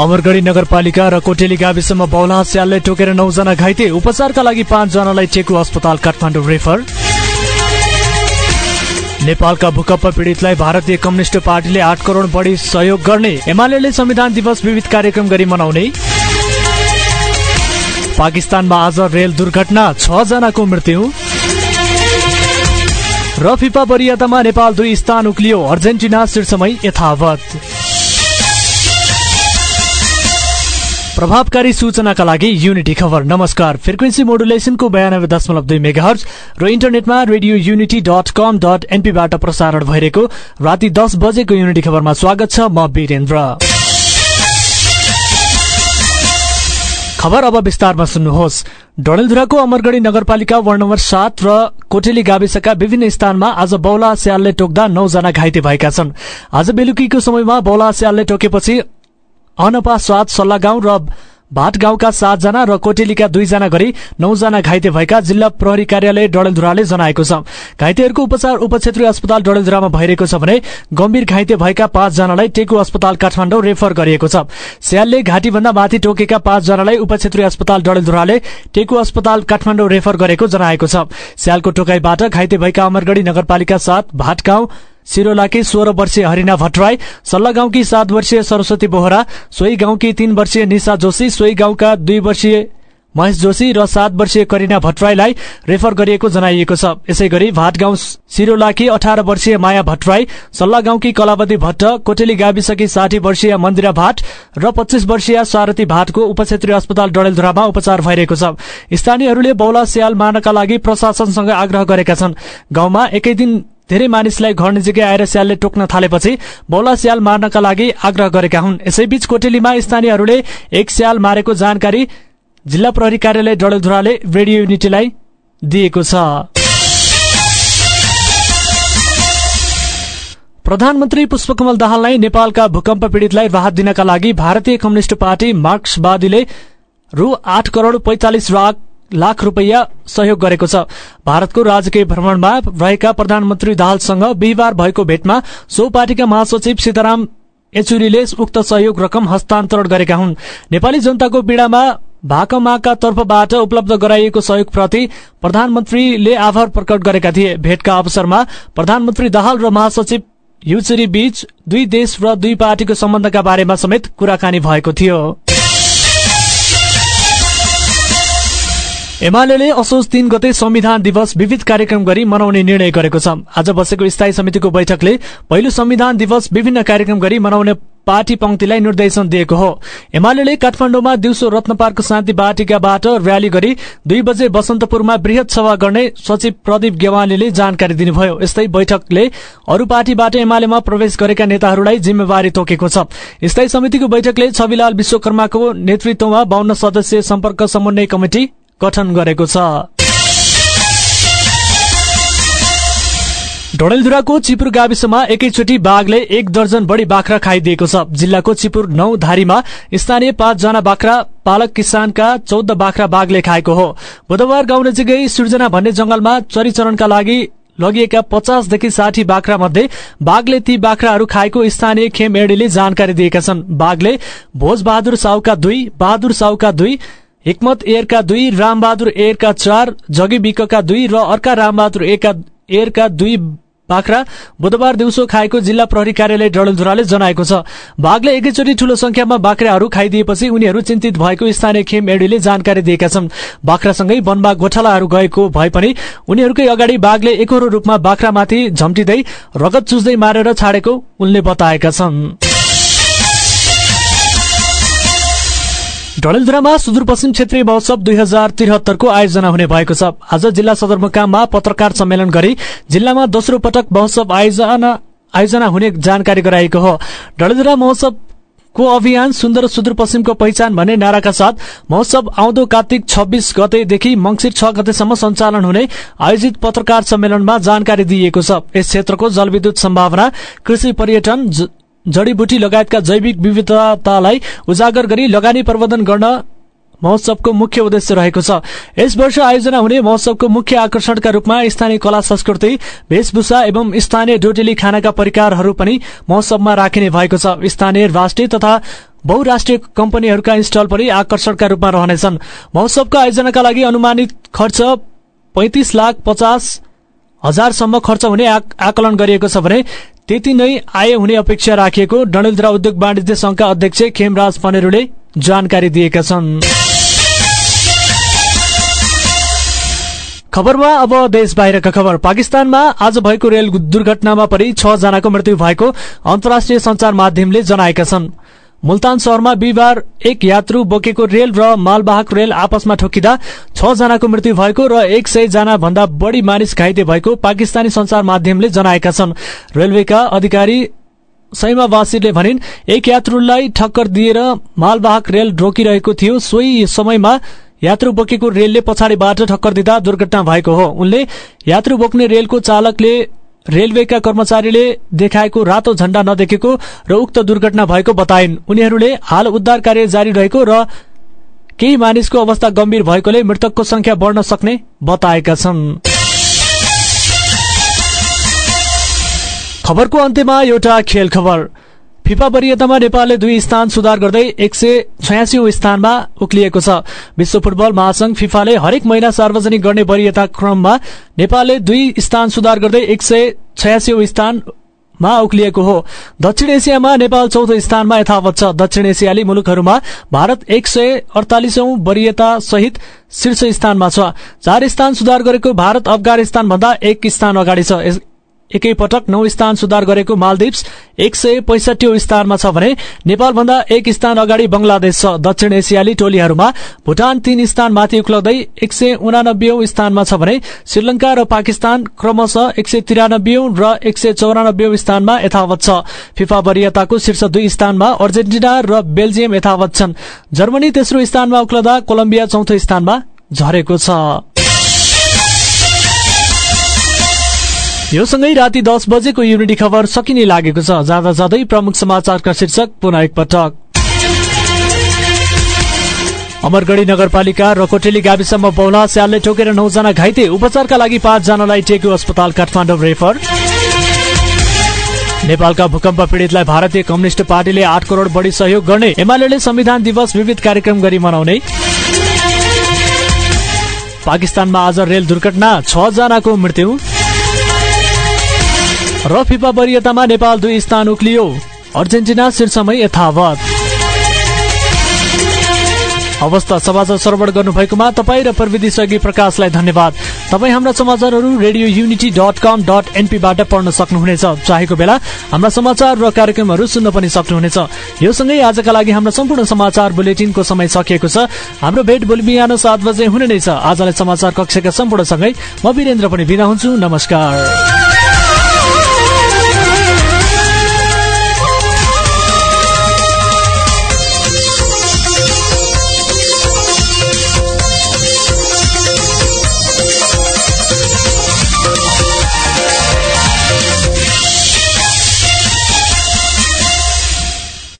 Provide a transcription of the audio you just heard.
अमरगढी नगरपालिका र कोटेली गाविसमा बौला स्यालले टोकेर नौजना घाइते उपचारका लागि पाँचजनालाई चेकु अस्पताल काठमाडौँ रेफर। नेपालका भूकम्प पीडितलाई भारतीय कम्युनिष्ट पार्टीले आठ करोड बढी सहयोग गर्ने एमाले संविधान दिवस विविध कार्यक्रम गरी मनाउने। पाकिस्तानमा आज रेल दुर्घटना छ जनाको मृत्यु। र फिफा वरियतामा नेपाल दुई स्थान उक्लियो अर्जेन्टिना शीर्षमै यथावत। प्रभावकारी सूचनाका लागि युनिटी खबर। नमस्कार। फ्रिक्वेन्सी मोडुलेसनको बयानब्बे दशमलव दुई मेगाहर्ज र इन्टरनेटमा radio unity dot com dot एनपीबाट प्रसारण भइरहेको राति दस बजेको युनिटी खबरमा स्वागत छ। म वीरेन्द्र। खबर अब विस्तारमा सुन्नुहोस्। डडेलधुराको अमरगढी नगरपालिका वार्ड नम्बर सात र कोटेली गाविसका विभिन्न स्थानमा आज बौला स्यालले टोक्दा नौजना घाइते भएका छन्। आज बेलुकीको समयमा बौला स्यालले टोकेपछि अनपा स्वाद सल्लाह गाउँ र भाट गाउँका सातजना र कोटेलीका दुईजना गरी नौजना घाइते भएका जिल्ला प्रहरी कार्यालय डडेलधुराले जनाएको छ। घाइतेहरूको उपचार उपक्षेत्रीय अस्पताल डडेलधुरामा भइरहेको छ भने गम्भीर घाइते भएका पाँचजनालाई टेकु अस्पताल काठमाडौँ रेफर गरिएको छ। स्यालले घाँटीभन्दा माथि टोकेका पाँचजनालाई उपक्षेत्रीय अस्पताल डडेलधुराले टेकु अस्पताल काठमाडौँ रेफर गरेको जनाएको छ। स्यालको टोकाईबाट घाइते भएका अमरगढी नगरपालिका सात भाट गाउँ सिरोलाकी सोह्र वर्षीय हरिना भट्टराई सल्लाह गाउँकी सात वर्षीय सरस्वती बोहरा सोही गाउँकी तीन वर्षीय निशा जोशी सोही गाउँका दुई वर्षीय महेश जोशी र सात वर्षीय करिना भट्टराईलाई रेफर गरिएको जनाइएको छ। यसै गरी भाटगाउँ सिरोलाकी अठार वर्षीय माया भट्टराई सल्लाह गाउँकी कलावती भट्ट कोटेली गाविसकी साठी वर्षीय मन्दिरा भाट र पच्चीस वर्षीय सारथी भाटको उपक्षेत्रीय अस्पताल डडेलधुरामा उपचार भइरहेको छ। स्थानीयहरूले बौला स्याल मार्नका लागि प्रशासनसँग आग्रह गरेका छन्। गाउँमा एकै दिन धेरै मानिसलाई घर नजिकै आएर स्यालले टोक्न थालेपछि बौला स्याल मार्नका लागि आग्रह गरेका हुन्। यसैबीच कोटेलीमा स्थानीयहरूले एक स्याल मारेको जानकारी जिल्ला प्रहरी कार्यालय डडेलधुराले रेडियो युनिटीलाई दिएको छ। प्रधानमन्त्री पुष्पकमल दाहाललाई नेपालका भूकम्प पीड़ितलाई राहत दिनका लागि भारतीय कम्युनिष्ट पार्टी मार्क्सवादीले रु आठ करोड़ पैंतालिस लाख रुपियाँ सहयोग गरेको छ। भारतको राजकीय भ्रमणमा रहेका प्रधानमन्त्री दाहालसँग बिहिबार भएको भेटमा सो पार्टीका महासचिव सीताराम येचुरीले उक्त सहयोग रकम हस्तान्तरण गरेका हुन्। नेपाली जनताको पीड़ामा भाकमाका तर्फबाट उपलब्ध गराइएको सहयोगप्रति प्रधानमन्त्रीले आभार प्रकट गरेका थिए। भेटका अवसरमा प्रधानमन्त्री दाहाल र महासचिव युचुरी बीच दुई देश र दुई पार्टीको सम्बन्धका बारेमा समेत कुराकानी भएको थियो। एमाले असोज तीन गते संविधान दिवस विविध कार्यक्रम गरी मनाउने निर्णय गरेको छ। आज बसेको स्थायी समितिको बैठकले पहिलो संविधान दिवस विभिन्न कार्यक्रम गरी मनाउने पार्टी पंक्तिलाई निर्देशन दिएको हो। एमाले काठमाडौँमा दिउँसो रत्न पार्क शान्ति बाटिकाबाट र्याली गरी दुई बजे बसन्तपुरमा वृहत सभा गर्ने सचिव प्रदीप गेवालीले जानकारी दिनुभयो। यस्तै बैठकले अरू पार्टीबाट एमालेमा प्रवेश गरेका नेताहरूलाई जिम्मेवारी तोकेको छ। स्थायी समितिको बैठकले छविलाल विश्वकर्माको नेतृत्वमा बाहन्न सदस्यीय सम्पर्क समन्वय कमिटी गठन गरेको छ। डडेलधुराको चिपुर गाविसमा एकैचोटि बाघले एक दर्जन बढ़ी बाख्रा खाइदिएको छ। जिल्लाको चिपुर नौ धारीमा स्थानीय पाँचजना बाख्रा पालक किसानका चौध बाख्रा बाघले खाएको हो। बुधबार गाउँ नजिकै सृजना भन्ने जंगलमा चरीचरणका लागि लगिएका पचासदेखि साठी बाख्रा मध्ये बाघले ती बाख्राहरू खाएको स्थानीय खेम एडीले जानकारी दिएका छन्। बाघले भोज बहादुर साउका दुई बहादुर साउका दुई हिक्मत एयरका दुई रामबहादुर एयरका चार जगी विकका दुई र अर्का रामबहादुर एयरका दुई बाख्रा बुधबार दिउँसो खाएको जिल्ला प्रहरी कार्यालय डडेलधुराले जनाएको छ। बाघले एकैचोटि ठूलो संख्यामा बाख्राहरू खाइदिएपछि उनीहरू चिन्तित भएको स्थानीय खेम एडीले जानकारी दिएका छन्। बाख्रासँगै वनमा गोठालाहरू गएको भए पनि उनीहरूकै अगाडि बाघले एकहोरो रूपमा बाख्रामाथि झम्टिँदै रगत चुच्दै मारेर छाडेको उनले बताएका छन्। डडेलधुरामा सुदूरपश्चिम क्षेत्रीय महोत्सव दुई हजार त्रिहत्तरको आयोजना हुने भएको छ। आज जिल्ला सदरमुकाममा पत्रकार सम्मेलन गरी जिल्लामा दोस्रो पटक महोत्सव आयोजना आयोजना हुने जानकारी गराइएको हो। डडेलधुरा महोत्सव को अभियान सुन्दर सुदूरपश्चिमको पहिचान भन्ने नाराका साथ महोत्सव आउँदो कार्तिक छब्बीस गतेदेखि मंगिर छ गतेसम्म सञ्चालन हुने आयोजित पत्रकार सम्मेलनमा जानकारी दिइएको छ। यस क्षेत्रको जलविद्युत सम्भावना कृषि पर्यटन जडीबुटी लगायतका जैविक विविधतालाई उजागर गरी लगानी प्रबन्धन गर्न महोत्सवको मुख्य उद्देश्य रहेको छ। यस वर्ष आयोजना हुने महोत्सवको मुख्य आकर्षणका रूपमा स्थानीय कला संस्कृति वेशभूषा एवं स्थानीय डोटेली खानाका परिकारहरू पनि महोत्सवमा राखिने भएको छ। स्थानीय राष्ट्रिय तथा बहुराष्ट्रिय कम्पनीहरूका इन्स्टल पनि आकर्षणका रूपमा रहनेछन्। महोत्सवको आयोजनाका लागि अनुमानित खर्च पैंतिस लाख पचास हजारसम्म खर्च हुने आकलन गरिएको छ भने त्यति नै आय हुने अपेक्षा राखिएको डणेलधुरा उद्योग वाणिज्य संघका अध्यक्ष खेमराज पनेरूले जानकारी दिएका छन्। खबरमा अब देश बाहिरका खबर। पाकिस्तानमा आज भएको रेल दुर्घटनामा परि छ जनाको मृत्यु भएको अन्तर्राष्ट्रिय संचार माध्यमले जनाएका छन्। मुल्तान शहरमा बिहिबार एक यात्रु बोकेको रेल र मालवाहक रेल आपसमा ठोकिँदा छ जनाको मृत्यु भएको र एक सय जना भन्दा बढ़ी मानिस घाइते भएको पाकिस्तानी संचार माध्यमले जनाएका छन्। रेलवेका अधिकारी सैमावासीले भनिन् एक यात्रुलाई ठक्कर दिएर मालवाहक रेल रोकिरहेको थियो। सोही समयमा यात्रु बोकेको रेलले पछाडिबाट ठक्कर दिँदा दुर्घटना भएको हो। उनले यात्रु बोक्ने रेलको चालकले रेलवेका कर्मचारीले देखाएको रातो झण्डा नदेखेको र उक्त दुर्घटना भएको बताइन्। उनीहरूले हाल उद्धार कार्य जारी रहेको र केही मानिसको अवस्था गम्भीर भएकोले मृतकको संख्या बढ्न सक्ने बताएका छन्। खबरको अन्त्यमा एउटा खेल खबर फिफा वरियतामा नेपालले दुई स्थान सुधार गर्दै एक सय छयासी स्थानमा उक्लिएको छ। विश्व फुटबल महासंघ फिफाले हरेक महिना सार्वजनिक गर्ने वरियता क्रममा नेपालले दुई स्थान सुधार गर्दै एक सय छयासी उक्लिएको हो। दक्षिण एसियामा नेपाल चौथो स्थानमा यथावत छ। दक्षिण एसियाली मुलुकहरूमा भारत एक सय अडतालिसौं वरियता सहित शीर्ष स्थानमा छ। चार स्थान सुधार गरेको भारत अफगानिस्तान भन्दा एक स्थान अगाडि छ। एकैपटक नौ स्थान सुधार गरेको मालदिप्स एक सय पैसठी स्थानमा छ भने नेपालभन्दा एक स्थान अगाडि बंगलादेश छ। दक्षिण एसियाली टोलीहरूमा भूटान तीन स्थान माथि उक्लदै एक सय उनानब्बे स्थानमा छ भने श्रीलंका र पाकिस्तान क्रमशः एक सय तिरानब्बे र एक सय चौरानब्बे स्थानमा यथावत छ। फिफा वरियताको शीर्ष दुई स्थानमा अर्जेन्टिना र बेल्जियम यथावत छन्। जर्मनी तेस्रो स्थानमा उक्लदा कोलम्बिया चौथो स्थानमा झरेको छ। यो सँगै राति दस बजेको युनिटी खबर सकिने लागेको छ। जाँदा जाँदै प्रमुख समाचारका शीर्षक पुनः एकपटक अमरगढ़ी नगरपालिका र कोटेली गाविसमा बौला स्यालले ठोकेर नौजना घाइते उपचारका लागि पाँचजनालाई टेक्यु अस्पताल काठमाडौँ रेफर। नेपालका भूकम्प पीड़ितलाई भारतीय कम्युनिष्ट पार्टीले आठ करोड़ बढ़ी सहयोग गर्ने एमाले संविधान दिवस विविध कार्यक्रम गरी मनाउने। पाकिस्तानमा आज रेल दुर्घटना छ जनाको मृत्यु। र फिफा वरियतामा नेपाल दुई स्थान उक्लियो। अर्जेन्टिना शीर्षमै यथावत। अवस्था समाचार श्रवण गर्नुभएकोमा तपाईँ र प्रविधि सहयोगी प्रकाशलाई धन्यवाद। तपाईँ हाम्रा समाचारहरू radio unity dot com dot एनपीबाट पढ्न सक्नुहुनेछ। चाहेको बेला हाम्रा समाचार र कार्यक्रमहरू सुन्न पनि सक्नुहुनेछ। यो सँगै आजका लागि हाम्रो सम्पूर्ण समाचार बुलेटिनको समय सकिएको छ। हाम्रो भेट भोलि बिहान सात बजे हुने नै छ। आजलाई समाचार कक्षका सम्पूर्णसँगै म वीरेन्द्र पनि बिदा हुन्छु। नमस्कार।